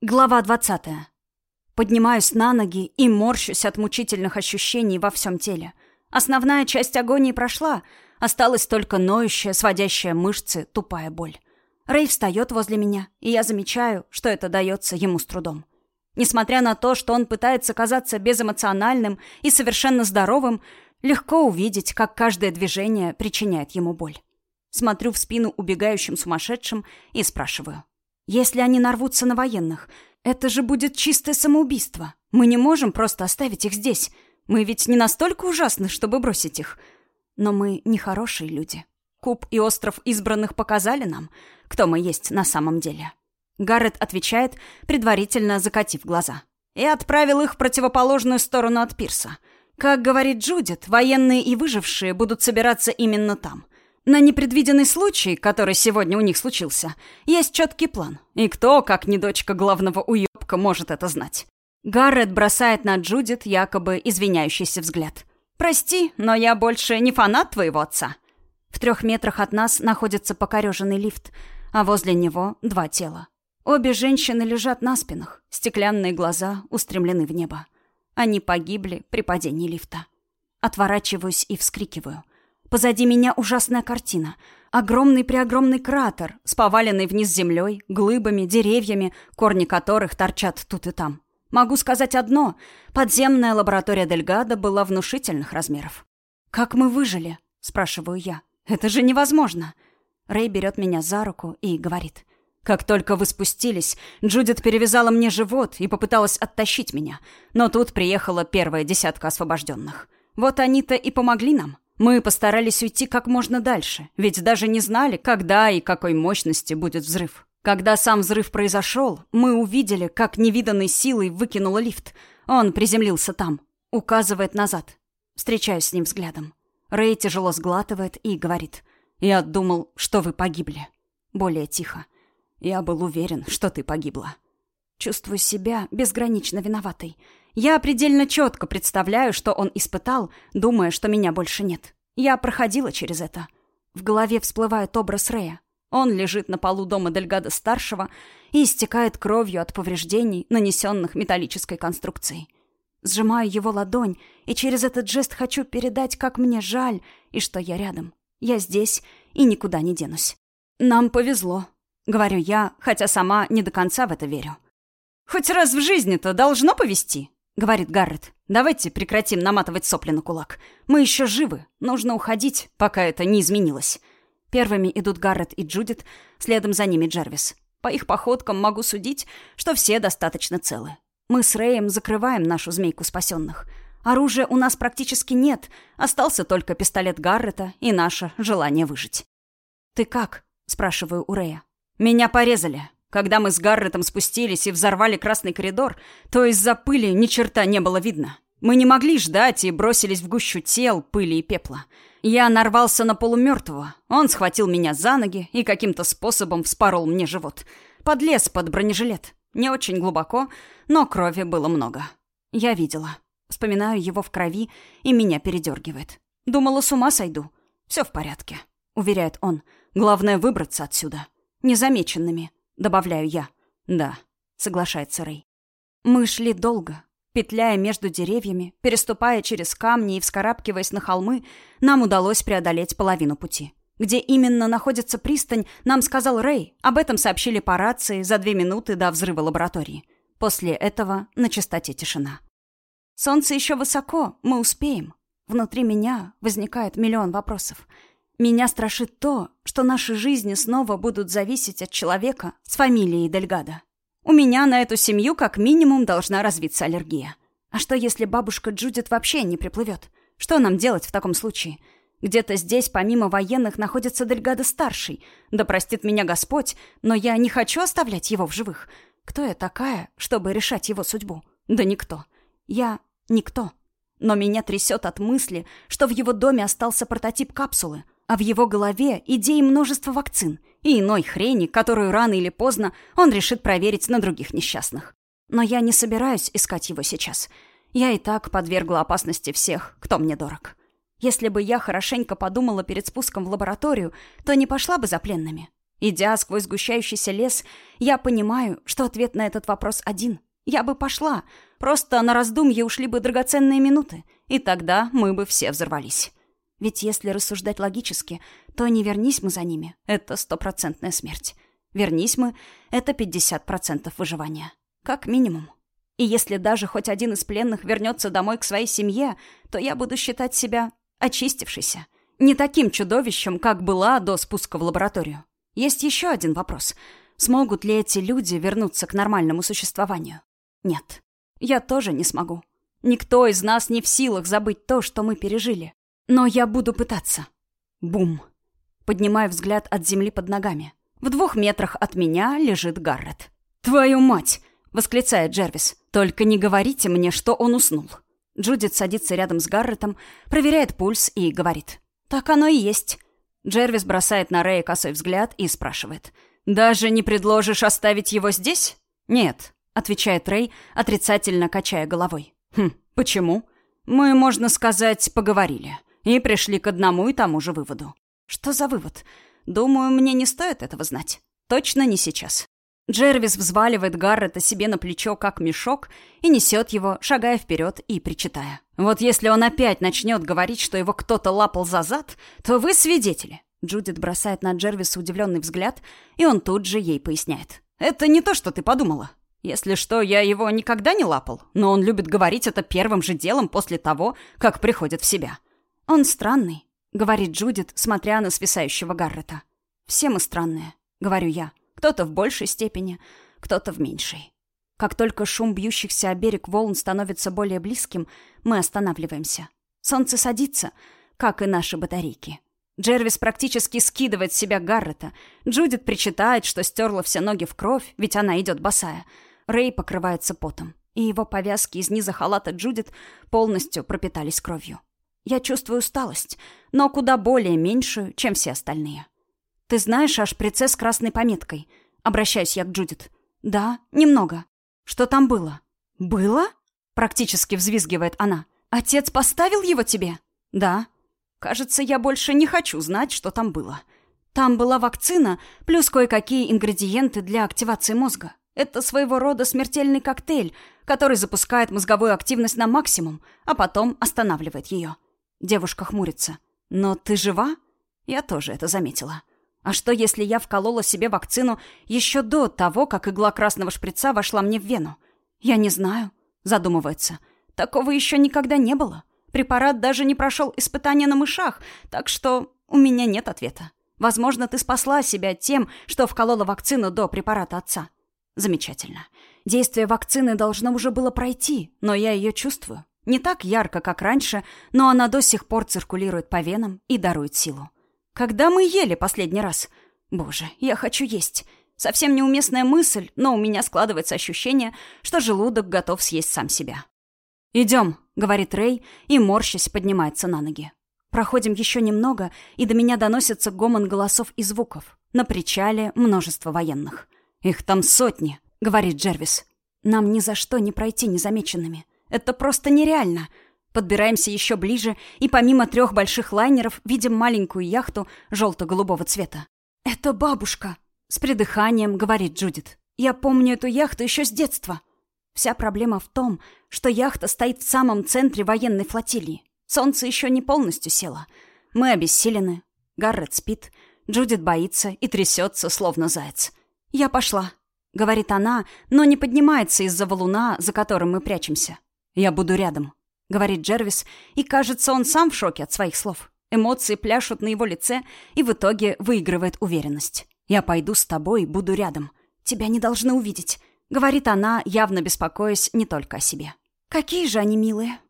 Глава двадцатая. Поднимаюсь на ноги и морщусь от мучительных ощущений во всем теле. Основная часть агонии прошла, осталась только ноющая, сводящая мышцы, тупая боль. Рэй встает возле меня, и я замечаю, что это дается ему с трудом. Несмотря на то, что он пытается казаться безэмоциональным и совершенно здоровым, легко увидеть, как каждое движение причиняет ему боль. Смотрю в спину убегающим сумасшедшим и спрашиваю. Если они нарвутся на военных, это же будет чистое самоубийство. Мы не можем просто оставить их здесь. Мы ведь не настолько ужасны, чтобы бросить их. Но мы не хорошие люди. Куб и остров избранных показали нам, кто мы есть на самом деле. Гаррет отвечает, предварительно закатив глаза. И отправил их в противоположную сторону от пирса. Как говорит Джудит, военные и выжившие будут собираться именно там. На непредвиденный случай, который сегодня у них случился, есть четкий план. И кто, как не дочка главного уебка, может это знать? Гаррет бросает на Джудит якобы извиняющийся взгляд. «Прости, но я больше не фанат твоего отца». В трех метрах от нас находится покореженный лифт, а возле него два тела. Обе женщины лежат на спинах, стеклянные глаза устремлены в небо. Они погибли при падении лифта. Отворачиваюсь и вскрикиваю. Позади меня ужасная картина. Огромный-преогромный кратер с поваленной вниз землей, глыбами, деревьями, корни которых торчат тут и там. Могу сказать одно. Подземная лаборатория Дельгада была внушительных размеров. «Как мы выжили?» — спрашиваю я. «Это же невозможно!» Рэй берет меня за руку и говорит. «Как только вы спустились, Джудит перевязала мне живот и попыталась оттащить меня. Но тут приехала первая десятка освобожденных. Вот они-то и помогли нам. Мы постарались уйти как можно дальше, ведь даже не знали, когда и какой мощности будет взрыв. Когда сам взрыв произошел, мы увидели, как невиданной силой выкинуло лифт. Он приземлился там, указывает назад. Встречаюсь с ним взглядом. Рэй тяжело сглатывает и говорит. «Я думал, что вы погибли». Более тихо. «Я был уверен, что ты погибла». Чувствую себя безгранично виноватой. Я предельно четко представляю, что он испытал, думая, что меня больше нет. Я проходила через это. В голове всплывает образ Рея. Он лежит на полу дома Дельгада-старшего и истекает кровью от повреждений, нанесенных металлической конструкцией. Сжимаю его ладонь, и через этот жест хочу передать, как мне жаль, и что я рядом. Я здесь и никуда не денусь. «Нам повезло», — говорю я, хотя сама не до конца в это верю. «Хоть раз в жизни-то должно повезти», говорит Гаррет. «Давайте прекратим наматывать сопли на кулак. Мы еще живы. Нужно уходить, пока это не изменилось». Первыми идут Гаррет и Джудит, следом за ними Джервис. По их походкам могу судить, что все достаточно целы. Мы с Рэем закрываем нашу змейку спасенных. Оружия у нас практически нет, остался только пистолет Гаррета и наше желание выжить. «Ты как?» — спрашиваю у Рэя. «Меня порезали. Когда мы с Гарретом спустились и взорвали красный коридор, то из-за пыли ни черта не было видно. Мы не могли ждать и бросились в гущу тел, пыли и пепла. Я нарвался на полумертвого. Он схватил меня за ноги и каким-то способом вспорол мне живот. Подлез под бронежилет. Не очень глубоко, но крови было много. Я видела. Вспоминаю его в крови, и меня передергивает. Думала, с ума сойду. Все в порядке, уверяет он. Главное выбраться отсюда. Незамеченными добавляю я. Да, соглашается Рэй. Мы шли долго, петляя между деревьями, переступая через камни и вскарабкиваясь на холмы, нам удалось преодолеть половину пути. Где именно находится пристань, нам сказал Рэй. Об этом сообщили по рации за две минуты до взрыва лаборатории. После этого на чистоте тишина. Солнце еще высоко, мы успеем. Внутри меня возникает миллион вопросов. Меня страшит то, что наши жизни снова будут зависеть от человека с фамилией Дельгада. У меня на эту семью как минимум должна развиться аллергия. А что, если бабушка Джудит вообще не приплывет? Что нам делать в таком случае? Где-то здесь, помимо военных, находится Дельгадо-старший. Да простит меня Господь, но я не хочу оставлять его в живых. Кто я такая, чтобы решать его судьбу? Да никто. Я никто. Но меня трясет от мысли, что в его доме остался прототип капсулы — а в его голове идеи множества вакцин и иной хрени, которую рано или поздно он решит проверить на других несчастных. Но я не собираюсь искать его сейчас. Я и так подвергла опасности всех, кто мне дорог. Если бы я хорошенько подумала перед спуском в лабораторию, то не пошла бы за пленными. Идя сквозь сгущающийся лес, я понимаю, что ответ на этот вопрос один. Я бы пошла, просто на раздумье ушли бы драгоценные минуты, и тогда мы бы все взорвались. Ведь если рассуждать логически, то не вернись мы за ними, это стопроцентная смерть. Вернись мы, это 50% выживания. Как минимум. И если даже хоть один из пленных вернется домой к своей семье, то я буду считать себя очистившейся. Не таким чудовищем, как была до спуска в лабораторию. Есть еще один вопрос. Смогут ли эти люди вернуться к нормальному существованию? Нет. Я тоже не смогу. Никто из нас не в силах забыть то, что мы пережили. Но я буду пытаться. Бум. Поднимаю взгляд от земли под ногами. В двух метрах от меня лежит Гаррет. «Твою мать!» — восклицает Джервис. «Только не говорите мне, что он уснул». Джудит садится рядом с Гарретом, проверяет пульс и говорит. «Так оно и есть». Джервис бросает на Рэя косой взгляд и спрашивает. «Даже не предложишь оставить его здесь?» «Нет», — отвечает Рэй, отрицательно качая головой. «Хм, почему?» «Мы, можно сказать, поговорили и пришли к одному и тому же выводу». «Что за вывод? Думаю, мне не стоит этого знать. Точно не сейчас». Джервис взваливает Гаррета себе на плечо, как мешок, и несет его, шагая вперед и причитая. «Вот если он опять начнет говорить, что его кто-то лапал за зад, то вы свидетели». Джудит бросает на Джервиса удивленный взгляд, и он тут же ей поясняет. «Это не то, что ты подумала. Если что, я его никогда не лапал, но он любит говорить это первым же делом после того, как приходит в себя». «Он странный», — говорит Джудит, смотря на свисающего Гаррета. «Все мы странные», — говорю я. Кто-то в большей степени, кто-то в меньшей. Как только шум бьющихся о берег волн становится более близким, мы останавливаемся. Солнце садится, как и наши батарейки. Джервис практически скидывает с себя Гаррета. Джудит причитает, что стерла все ноги в кровь, ведь она идет босая. Рэй покрывается потом, и его повязки из низа халата Джудит полностью пропитались кровью. Я чувствую усталость, но куда более меньшую, чем все остальные. «Ты знаешь о шприце с красной пометкой?» Обращаюсь я к Джудит. «Да, немного. Что там было?» «Было?» Практически взвизгивает она. «Отец поставил его тебе?» «Да». «Кажется, я больше не хочу знать, что там было». Там была вакцина, плюс кое-какие ингредиенты для активации мозга. Это своего рода смертельный коктейль, который запускает мозговую активность на максимум, а потом останавливает ее. Девушка хмурится. «Но ты жива?» Я тоже это заметила. А что, если я вколола себе вакцину еще до того, как игла красного шприца вошла мне в вену? Я не знаю, задумывается. Такого еще никогда не было. Препарат даже не прошел испытания на мышах, так что у меня нет ответа. Возможно, ты спасла себя тем, что вколола вакцину до препарата отца. Замечательно. Действие вакцины должно уже было пройти, но я ее чувствую. Не так ярко, как раньше, но она до сих пор циркулирует по венам и дарует силу. Когда мы ели последний раз? Боже, я хочу есть. Совсем неуместная мысль, но у меня складывается ощущение, что желудок готов съесть сам себя. «Идем», — говорит Рэй, и, морщась, поднимается на ноги. Проходим еще немного, и до меня доносится гомон голосов и звуков. На причале множество военных. «Их там сотни», — говорит Джервис. «Нам ни за что не пройти незамеченными. Это просто нереально. Подбираемся еще ближе, и помимо трех больших лайнеров видим маленькую яхту желто-голубого цвета. «Это бабушка!» — с придыханием говорит Джудит. «Я помню эту яхту еще с детства». Вся проблема в том, что яхта стоит в самом центре военной флотилии. Солнце еще не полностью село. Мы обессилены. Гаррет спит. Джудит боится и трясется, словно заяц. «Я пошла», — говорит она, но не поднимается из-за валуна, за которым мы прячемся. «Я буду рядом», — говорит Джервис, и, кажется, он сам в шоке от своих слов. Эмоции пляшут на его лице, и в итоге выигрывает уверенность. «Я пойду с тобой буду рядом. Тебя не должны увидеть», — говорит она, явно беспокоясь не только о себе. «Какие же они милые».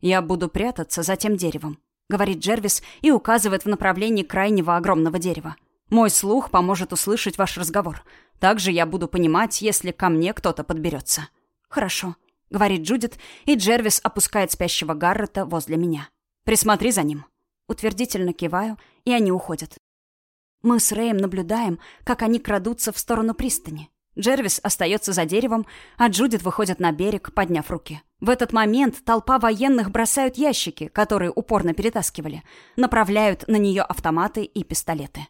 «Я буду прятаться за тем деревом», — говорит Джервис и указывает в направлении крайнего огромного дерева. «Мой слух поможет услышать ваш разговор. Также я буду понимать, если ко мне кто-то подберется». «Хорошо», — говорит Джудит, и Джервис опускает спящего Гаррета возле меня. «Присмотри за ним». Утвердительно киваю, и они уходят. Мы с Рэем наблюдаем, как они крадутся в сторону пристани. Джервис остается за деревом, а Джудит выходит на берег, подняв руки. В этот момент толпа военных бросают ящики, которые упорно перетаскивали, направляют на нее автоматы и пистолеты.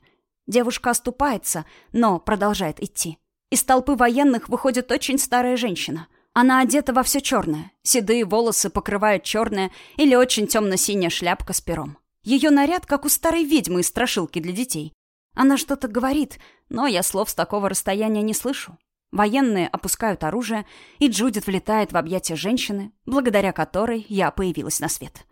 Девушка оступается, но продолжает идти. Из толпы военных выходит очень старая женщина. Она одета во все черное. Седые волосы покрывают черная или очень темно-синяя шляпка с пером. Ее наряд, как у старой ведьмы из страшилки для детей. Она что-то говорит, но я слов с такого расстояния не слышу. Военные опускают оружие, и Джудит влетает в объятия женщины, благодаря которой я появилась на свет.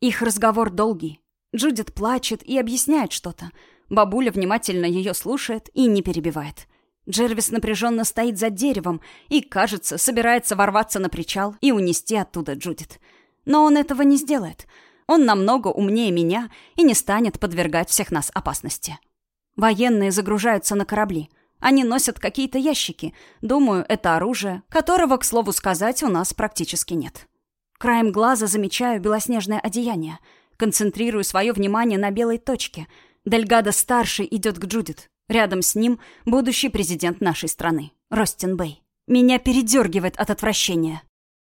Их разговор долгий. Джудит плачет и объясняет что-то. Бабуля внимательно ее слушает и не перебивает. Джервис напряженно стоит за деревом и, кажется, собирается ворваться на причал и унести оттуда Джудит. Но он этого не сделает. Он намного умнее меня и не станет подвергать всех нас опасности. Военные загружаются на корабли. Они носят какие-то ящики. Думаю, это оружие, которого, к слову сказать, у нас практически нет. Краем глаза замечаю белоснежное одеяние. Концентрирую свое внимание на белой точке. Дельгадо-старший идет к Джудит. Рядом с ним будущий президент нашей страны, Ростин Бэй. Меня передергивает от отвращения.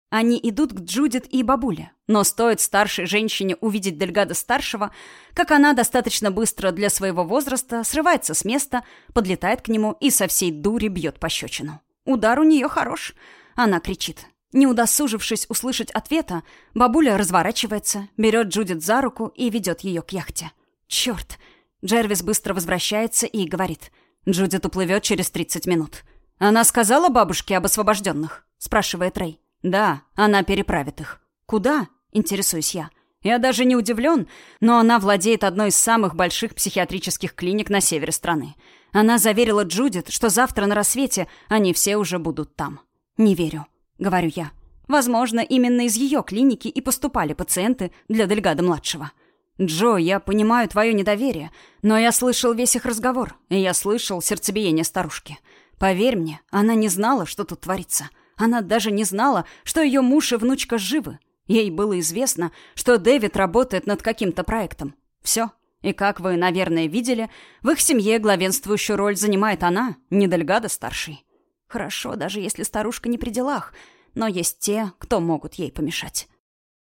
Они идут к Джудит и бабуле. Но стоит старшей женщине увидеть Дельгада-старшего, как она достаточно быстро для своего возраста срывается с места, подлетает к нему и со всей дури бьет пощечину. Удар у нее хорош. Она кричит. Не удосужившись услышать ответа, бабуля разворачивается, берет Джудит за руку и ведет ее к яхте. Черт! Джервис быстро возвращается и говорит. Джудит уплывет через 30 минут. «Она сказала бабушке об освобожденных?» — спрашивает Рэй. «Да, она переправит их». «Куда?» — интересуюсь я. Я даже не удивлен, но она владеет одной из самых больших психиатрических клиник на севере страны. Она заверила Джудит, что завтра на рассвете они все уже будут там. «Не верю», — говорю я. «Возможно, именно из ее клиники и поступали пациенты для Дельгада-младшего». «Джо, я понимаю твое недоверие, но я слышал весь их разговор, и я слышал сердцебиение старушки. Поверь мне, она не знала, что тут творится. Она даже не знала, что ее муж и внучка живы. Ей было известно, что Дэвид работает над каким-то проектом. Все. И как вы, наверное, видели, в их семье главенствующую роль занимает она, не Дельгада-старший. Хорошо, даже если старушка не при делах, но есть те, кто могут ей помешать.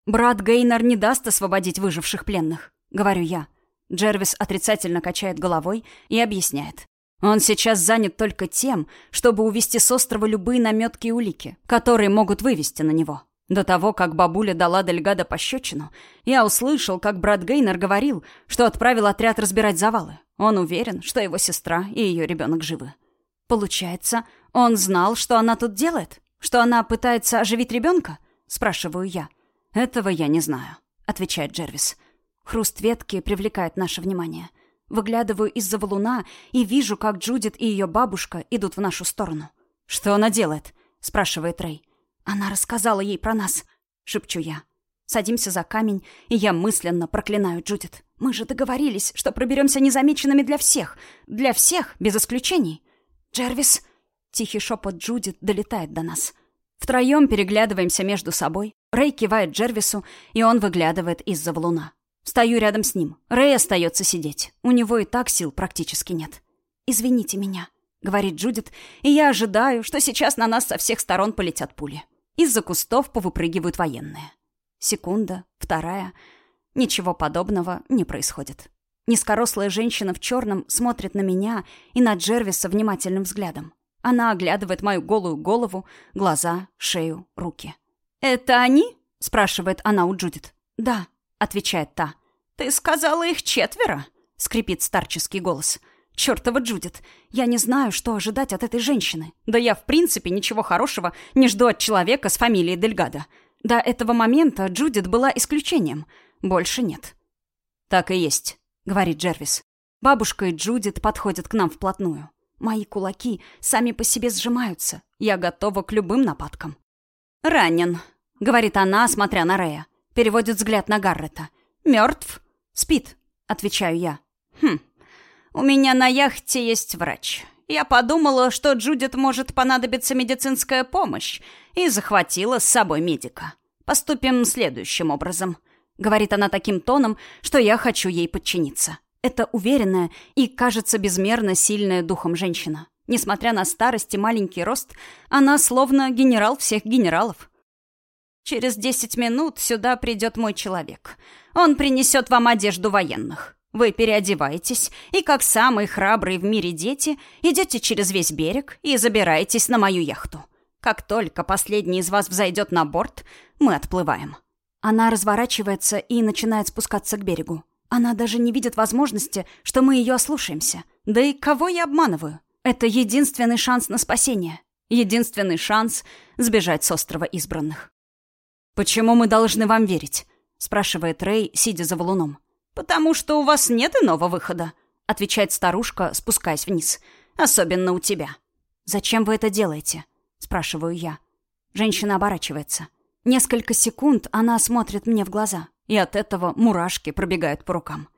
«Брат Гейнер не даст освободить выживших пленных», — говорю я. Джервис отрицательно качает головой и объясняет. Он сейчас занят только тем, чтобы увести с острова любые наметки и улики, которые могут вывести на него. До того, как бабуля дала Дельгада пощечину, я услышал, как брат Гейнер говорил, что отправил отряд разбирать завалы. Он уверен, что его сестра и ее ребенок живы. Получается, он знал, что она тут делает? Что она пытается оживить ребенка? Спрашиваю я. «Этого я не знаю», — отвечает Джервис. Хруст ветки привлекает наше внимание. Выглядываю из-за валуна и вижу, как Джудит и ее бабушка идут в нашу сторону. «Что она делает?» — спрашивает Рэй. «Она рассказала ей про нас», — шепчу я. Садимся за камень, и я мысленно проклинаю Джудит. Мы же договорились, что проберемся незамеченными для всех. Для всех, без исключений. «Джервис!» — тихий шепот Джудит долетает до нас. Втроем переглядываемся между собой. Рэй кивает Джервису, и он выглядывает из-за валуна. Стою рядом с ним. Рэй остается сидеть. У него и так сил практически нет. «Извините меня», — говорит Джудит, и я ожидаю, что сейчас на нас со всех сторон полетят пули. Из-за кустов повыпрыгивают военные. Секунда, вторая. Ничего подобного не происходит. Низкорослая женщина в черном смотрит на меня и на Джервиса внимательным взглядом. Она оглядывает мою голую голову, глаза, шею, руки. «Это они?» — спрашивает она у Джудит. «Да», — отвечает та. «Ты сказала их четверо?» — скрипит старческий голос. «Чёртова Джудит! Я не знаю, что ожидать от этой женщины. Да я, в принципе, ничего хорошего не жду от человека с фамилией Дельгадо. До этого момента Джудит была исключением. Больше нет». «Так и есть», — говорит Джервис. Бабушка и Джудит подходят к нам вплотную. Мои кулаки сами по себе сжимаются. Я готова к любым нападкам. «Ранен», — говорит она, смотря на Рея. Переводит взгляд на Гаррета. «Мертв?» «Спит», — отвечаю я. «Хм, у меня на яхте есть врач. Я подумала, что Джудит может понадобиться медицинская помощь, и захватила с собой медика. Поступим следующим образом», — говорит она таким тоном, что я хочу ей подчиниться. Это уверенная и, кажется, безмерно сильная духом женщина. Несмотря на старость и маленький рост, она словно генерал всех генералов. «Через десять минут сюда придет мой человек. Он принесет вам одежду военных», Вы переодеваетесь и, как самые храбрые в мире дети, идете через весь берег и забираетесь на мою яхту. Как только последний из вас взойдет на борт, мы отплываем». Она разворачивается и начинает спускаться к берегу. Она даже не видит возможности, что мы ее ослушаемся. Да и кого я обманываю? Это единственный шанс на спасение. Единственный шанс сбежать с острова избранных. «Почему мы должны вам верить?» — спрашивает Рэй, сидя за валуном. «Потому что у вас нет иного выхода», — отвечает старушка, спускаясь вниз. «Особенно у тебя». «Зачем вы это делаете?» — спрашиваю я. Женщина оборачивается. Несколько секунд она смотрит мне в глаза, и от этого мурашки пробегают по рукам.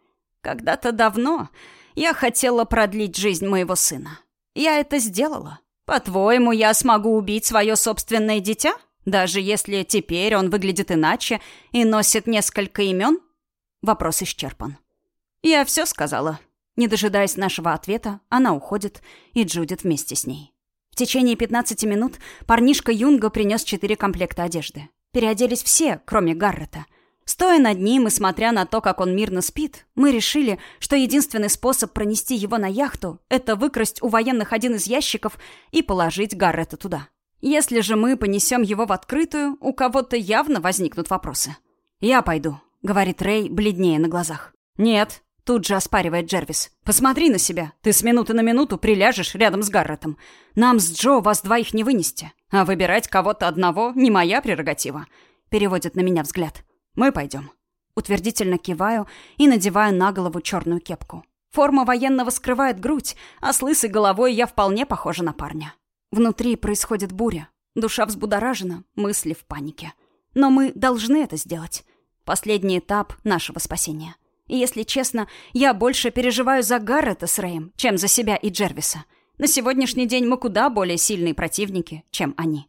«Когда-то давно я хотела продлить жизнь моего сына. Я это сделала. По-твоему, я смогу убить свое собственное дитя? Даже если теперь он выглядит иначе и носит несколько имен?» Вопрос исчерпан. «Я все сказала». Не дожидаясь нашего ответа, она уходит, и Джудит вместе с ней. В течение 15 минут парнишка Юнга принес четыре комплекта одежды. Переоделись все, кроме Гаррета. Стоя над ним и смотря на то, как он мирно спит, мы решили, что единственный способ пронести его на яхту — это выкрасть у военных один из ящиков и положить Гаррета туда. Если же мы понесем его в открытую, у кого-то явно возникнут вопросы. «Я пойду», — говорит Рэй, бледнее на глазах. «Нет», — тут же оспаривает Джервис. «Посмотри на себя. Ты с минуты на минуту приляжешь рядом с Гарретом. Нам с Джо вас двоих не вынести. А выбирать кого-то одного не моя прерогатива», — переводит на меня взгляд. «Мы пойдем». Утвердительно киваю и надеваю на голову черную кепку. Форма военного скрывает грудь, а с лысой головой я вполне похожа на парня. Внутри происходит буря. Душа взбудоражена, мысли в панике. Но мы должны это сделать. Последний этап нашего спасения. И если честно, я больше переживаю за Гаррета с Рэем, чем за себя и Джервиса. На сегодняшний день мы куда более сильные противники, чем они.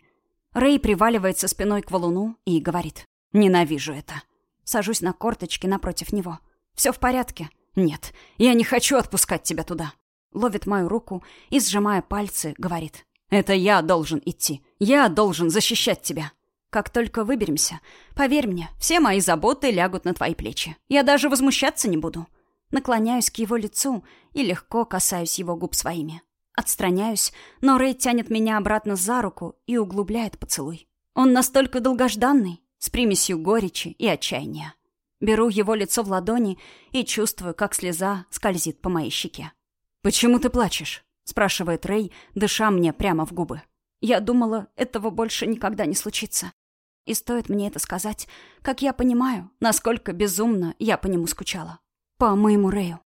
Рэй приваливается спиной к валуну и говорит. «Ненавижу это». Сажусь на корточки напротив него. «Все в порядке?» «Нет, я не хочу отпускать тебя туда». Ловит мою руку и, сжимая пальцы, говорит. «Это я должен идти. Я должен защищать тебя». Как только выберемся, поверь мне, все мои заботы лягут на твои плечи. Я даже возмущаться не буду. Наклоняюсь к его лицу и легко касаюсь его губ своими. Отстраняюсь, но Рэй тянет меня обратно за руку и углубляет поцелуй. Он настолько долгожданный, с примесью горечи и отчаяния. Беру его лицо в ладони и чувствую, как слеза скользит по моей щеке. «Почему ты плачешь?» — спрашивает Рэй, дыша мне прямо в губы. Я думала, этого больше никогда не случится. И стоит мне это сказать, как я понимаю, насколько безумно я по нему скучала. По моему Рэю.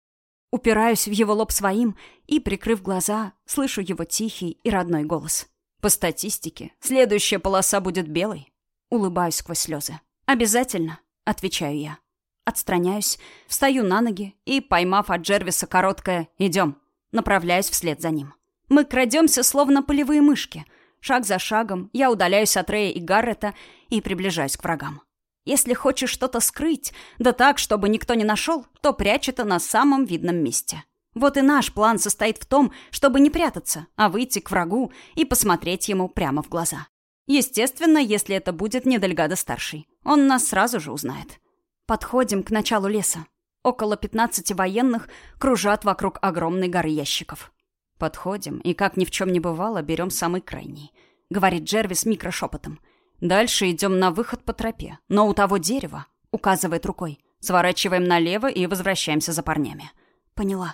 Упираюсь в его лоб своим и, прикрыв глаза, слышу его тихий и родной голос. По статистике, следующая полоса будет белой. Улыбаюсь сквозь слезы. «Обязательно», — отвечаю я. Отстраняюсь, встаю на ноги и, поймав от Джервиса короткое «идем», направляюсь вслед за ним. Мы крадемся, словно полевые мышки — Шаг за шагом я удаляюсь от Рэя и Гаррета и приближаюсь к врагам. Если хочешь что-то скрыть, да так, чтобы никто не нашел, то прячь это на самом видном месте. Вот и наш план состоит в том, чтобы не прятаться, а выйти к врагу и посмотреть ему прямо в глаза. Естественно, если это будет не Дельгадо-старший. Он нас сразу же узнает. Подходим к началу леса. Около 15 военных кружат вокруг огромной горы ящиков. Подходим и, как ни в чем не бывало, берем самый крайний. Говорит Джервис микрошепотом. Дальше идем на выход по тропе. Но у того дерева, указывает рукой, сворачиваем налево и возвращаемся за парнями. Поняла.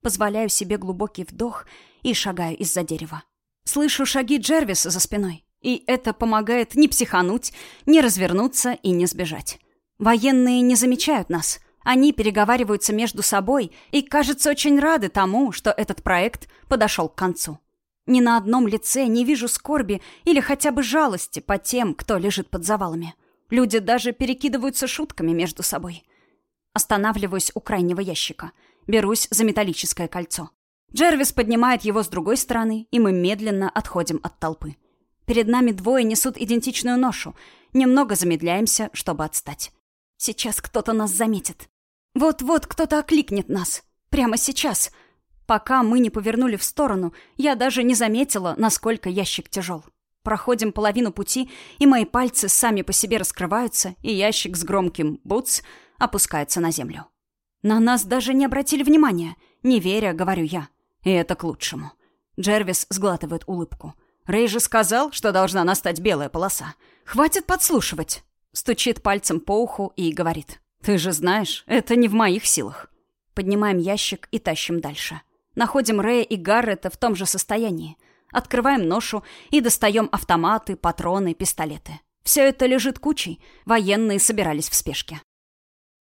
Позволяю себе глубокий вдох и шагаю из-за дерева. Слышу шаги Джервиса за спиной. И это помогает не психануть, не развернуться и не сбежать. Военные не замечают нас — они переговариваются между собой и, кажется, очень рады тому, что этот проект подошел к концу. Ни на одном лице не вижу скорби или хотя бы жалости по тем, кто лежит под завалами. Люди даже перекидываются шутками между собой. Останавливаюсь у крайнего ящика. Берусь за металлическое кольцо. Джервис поднимает его с другой стороны, и мы медленно отходим от толпы. Перед нами двое несут идентичную ношу. Немного замедляемся, чтобы отстать. Сейчас кто-то нас заметит. Вот-вот кто-то окликнет нас. Прямо сейчас. Пока мы не повернули в сторону, я даже не заметила, насколько ящик тяжел. Проходим половину пути, и мои пальцы сами по себе раскрываются, и ящик с громким «бутс» опускается на землю. На нас даже не обратили внимания. Не веря, говорю я. И это к лучшему. Джервис сглатывает улыбку. Рэй же сказал, что должна настать белая полоса. Хватит подслушивать. Стучит пальцем по уху и говорит. Ты же знаешь, это не в моих силах. Поднимаем ящик и тащим дальше. Находим Рэя и Гаррета в том же состоянии. Открываем ношу и достаем автоматы, патроны, пистолеты. Все это лежит кучей. Военные собирались в спешке.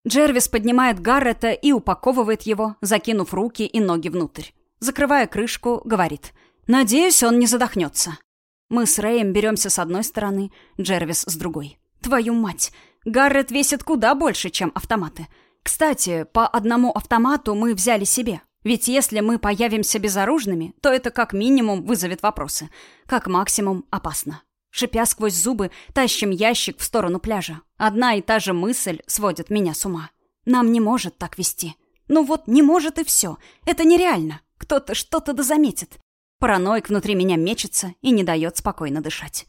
Джервис поднимает Гаррета и упаковывает его, закинув руки и ноги внутрь. Закрывая крышку, говорит. «Надеюсь, он не задохнется». Мы с Рэем беремся с одной стороны, Джервис с другой. Твою мать! Гаррет весит куда больше, чем автоматы. Кстати, по одному автомату мы взяли себе. Ведь если мы появимся безоружными, то это как минимум вызовет вопросы. Как максимум опасно. Шипя сквозь зубы, тащим ящик в сторону пляжа. Одна и та же мысль сводит меня с ума. Нам не может так вести. Ну вот, не может и все. Это нереально. Кто-то что-то да заметит. Параноик внутри меня мечется и не дает спокойно дышать.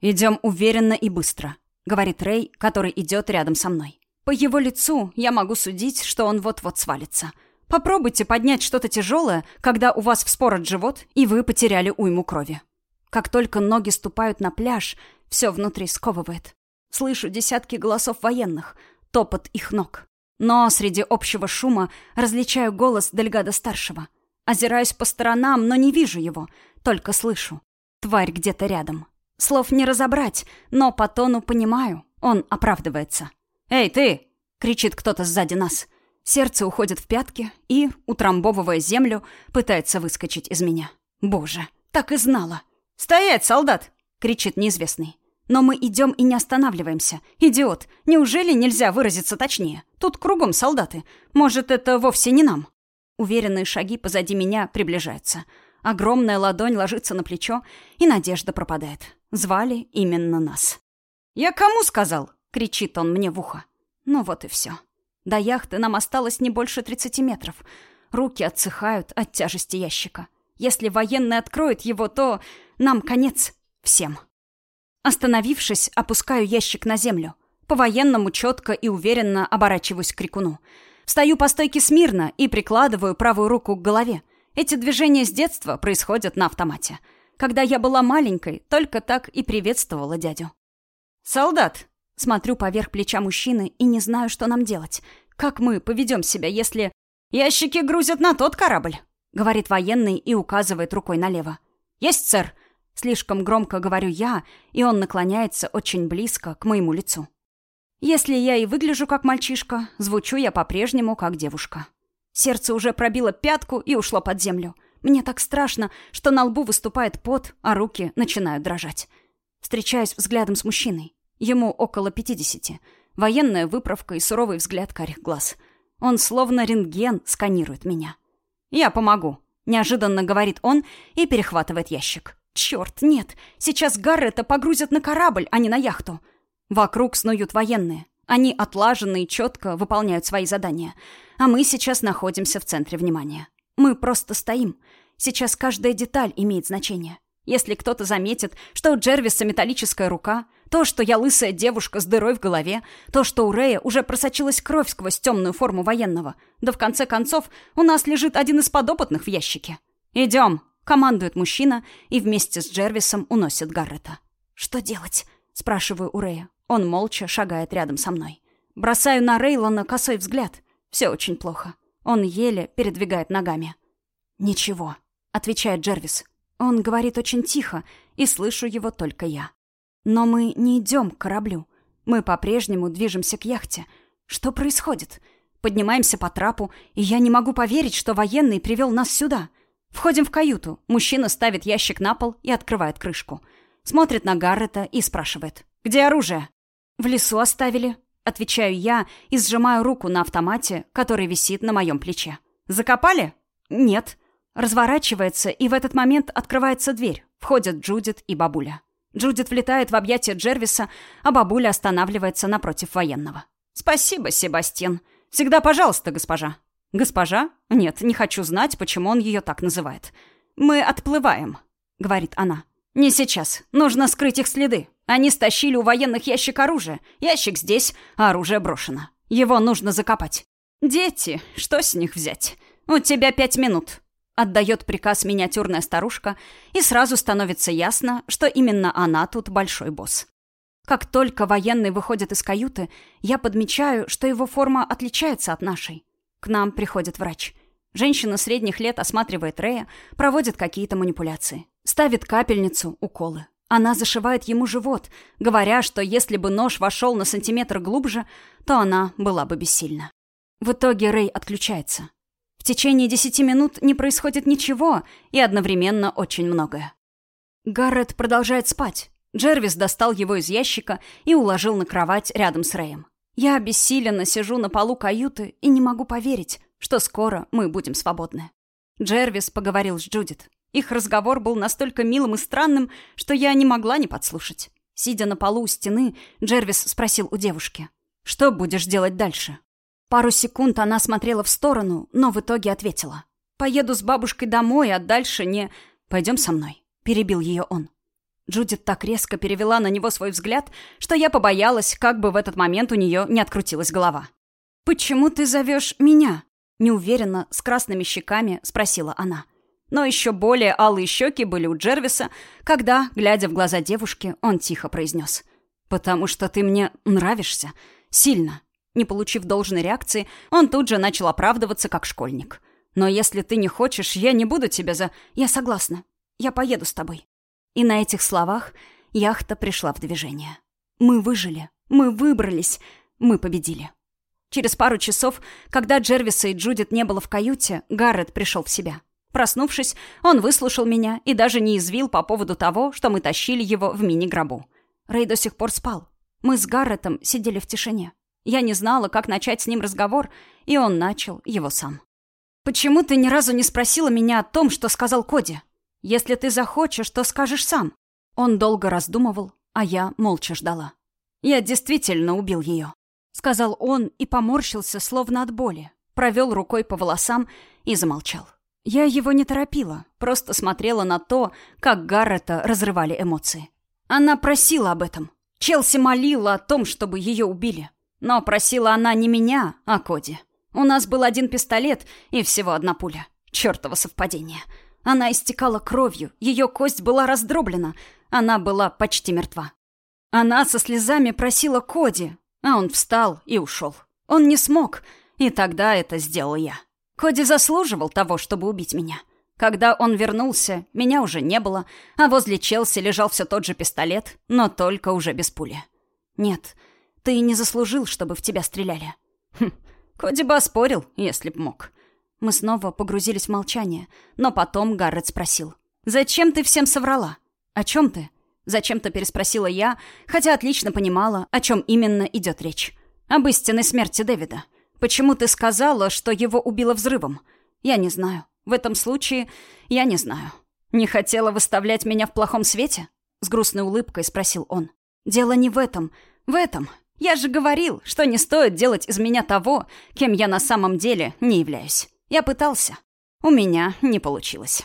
«Идем уверенно и быстро», — говорит Рэй, который идет рядом со мной. По его лицу я могу судить, что он вот-вот свалится. Попробуйте поднять что-то тяжелое, когда у вас вспорот живот, и вы потеряли уйму крови. Как только ноги ступают на пляж, все внутри сковывает. Слышу десятки голосов военных, топот их ног. Но среди общего шума различаю голос Дельгада-старшего. Озираюсь по сторонам, но не вижу его, только слышу. Тварь где-то рядом. Слов не разобрать, но по тону понимаю, он оправдывается. «Эй, ты!» — кричит кто-то сзади нас. Сердце уходит в пятки и, утрамбовывая землю, пытается выскочить из меня. Боже, так и знала. «Стоять, солдат!» — кричит неизвестный. Но мы идем и не останавливаемся. Идиот, неужели нельзя выразиться точнее? Тут кругом солдаты. Может, это вовсе не нам? Уверенные шаги позади меня приближаются. Огромная ладонь ложится на плечо, и надежда пропадает. Звали именно нас. «Я кому сказал?» — кричит он мне в ухо. Ну вот и все. До яхты нам осталось не больше 30 метров. Руки отсыхают от тяжести ящика. Если военный откроет его, то нам конец всем. Остановившись, опускаю ящик на землю. По-военному четко и уверенно оборачиваюсь к крикуну. Встаю по стойке смирно и прикладываю правую руку к голове. Эти движения с детства происходят на автомате. Когда я была маленькой, только так и приветствовала дядю. «Солдат!» Смотрю поверх плеча мужчины и не знаю, что нам делать. Как мы поведем себя, если... «Ящики грузят на тот корабль!» Говорит военный и указывает рукой налево. «Есть, сэр!» Слишком громко говорю я, и он наклоняется очень близко к моему лицу. Если я и выгляжу как мальчишка, звучу я по-прежнему как девушка. Сердце уже пробило пятку и ушло под землю. Мне так страшно, что на лбу выступает пот, а руки начинают дрожать. Встречаюсь взглядом с мужчиной. Ему около пятидесяти. Военная выправка и суровый взгляд карих глаз. Он словно рентген сканирует меня. «Я помогу», — неожиданно говорит он и перехватывает ящик. «Черт, нет! Сейчас Гаррета погрузят на корабль, а не на яхту!» Вокруг снуют военные. Они отлаженно и четко выполняют свои задания. А мы сейчас находимся в центре внимания. Мы просто стоим. Сейчас каждая деталь имеет значение. Если кто-то заметит, что у Джервиса металлическая рука, то, что я лысая девушка с дырой в голове, то, что у Рэя уже просочилась кровь сквозь темную форму военного, да в конце концов у нас лежит один из подопытных в ящике. «Идем!» — командует мужчина и вместе с Джервисом уносит Гаррета. «Что делать?» — спрашиваю у Рэя. Он молча шагает рядом со мной. Бросаю на Рейлона косой взгляд. Все очень плохо. Он еле передвигает ногами. «Ничего», — отвечает Джервис. Он говорит очень тихо, и слышу его только я. Но мы не идем к кораблю. Мы по-прежнему движемся к яхте. Что происходит? Поднимаемся по трапу, и я не могу поверить, что военный привел нас сюда. Входим в каюту. Мужчина ставит ящик на пол и открывает крышку. Смотрит на Гаррета и спрашивает. «Где оружие?» «В лесу оставили», — отвечаю я и сжимаю руку на автомате, который висит на моем плече. «Закопали?» «Нет». Разворачивается, и в этот момент открывается дверь. Входят Джудит и бабуля. Джудит влетает в объятия Джервиса, а бабуля останавливается напротив военного. «Спасибо, Себастьян. Всегда пожалуйста, госпожа». «Госпожа? Нет, не хочу знать, почему он ее так называет. Мы отплываем», — говорит она. «Не сейчас. Нужно скрыть их следы. Они стащили у военных ящик оружия. Ящик здесь, а оружие брошено. Его нужно закопать». «Дети, что с них взять? У тебя пять минут». Отдает приказ миниатюрная старушка, и сразу становится ясно, что именно она тут большой босс. Как только военный выходит из каюты, я подмечаю, что его форма отличается от нашей. К нам приходит врач. Женщина средних лет осматривает Рея, проводит какие-то манипуляции. Ставит капельницу, уколы. Она зашивает ему живот, говоря, что если бы нож вошел на сантиметр глубже, то она была бы бессильна. В итоге Рэй отключается. В течение десяти минут не происходит ничего и одновременно очень многое. Гаррет продолжает спать. Джервис достал его из ящика и уложил на кровать рядом с Рэем. Я обессиленно сижу на полу каюты и не могу поверить, что скоро мы будем свободны. Джервис поговорил с Джудит. Их разговор был настолько милым и странным, что я не могла не подслушать. Сидя на полу у стены, Джервис спросил у девушки. «Что будешь делать дальше?» Пару секунд она смотрела в сторону, но в итоге ответила. «Поеду с бабушкой домой, а дальше не...» «Пойдем со мной», — перебил ее он. Джудит так резко перевела на него свой взгляд, что я побоялась, как бы в этот момент у нее не открутилась голова. «Почему ты зовешь меня?» Неуверенно, с красными щеками, спросила она. Но еще более алые щеки были у Джервиса, когда, глядя в глаза девушки, он тихо произнес. «Потому что ты мне нравишься. Сильно». Не получив должной реакции, он тут же начал оправдываться, как школьник. «Но если ты не хочешь, я не буду тебя за...» «Я согласна. Я поеду с тобой». И на этих словах яхта пришла в движение. Мы выжили, мы выбрались, мы победили. Через пару часов, когда Джервиса и Джудит не было в каюте, Гаррет пришел в себя. Проснувшись, он выслушал меня и даже не извил по поводу того, что мы тащили его в мини-гробу. Рэй до сих пор спал. Мы с Гарретом сидели в тишине. Я не знала, как начать с ним разговор, и он начал его сам. «Почему ты ни разу не спросила меня о том, что сказал Коди?» Если ты захочешь, то скажешь сам». Он долго раздумывал, а я молча ждала. «Я действительно убил ее», — сказал он и поморщился, словно от боли. Провел рукой по волосам и замолчал. Я его не торопила, просто смотрела на то, как Гаррета разрывали эмоции. Она просила об этом. Челси молила о том, чтобы ее убили. Но просила она не меня, а Коди. У нас был один пистолет и всего одна пуля. Чёртово совпадение. Она истекала кровью, ее кость была раздроблена, она была почти мертва. Она со слезами просила Коди, а он встал и ушел. Он не смог, и тогда это сделал я. Коди заслуживал того, чтобы убить меня. Когда он вернулся, меня уже не было, а возле Челси лежал все тот же пистолет, но только уже без пули. Нет, ты не заслужил, чтобы в тебя стреляли. Хм, Коди бы оспорил, если б мог. Мы снова погрузились в молчание, но потом Гаррет спросил. «Зачем ты всем соврала? О чем ты?» Зачем-то переспросила я, хотя отлично понимала, о чем именно идет речь. «Об истинной смерти Дэвида. Почему ты сказала, что его убило взрывом? Я не знаю. В этом случае я не знаю. Не хотела выставлять меня в плохом свете?» С грустной улыбкой спросил он. «Дело не в этом. В этом. Я же говорил, что не стоит делать из меня того, кем я на самом деле не являюсь. Я пытался. У меня не получилось.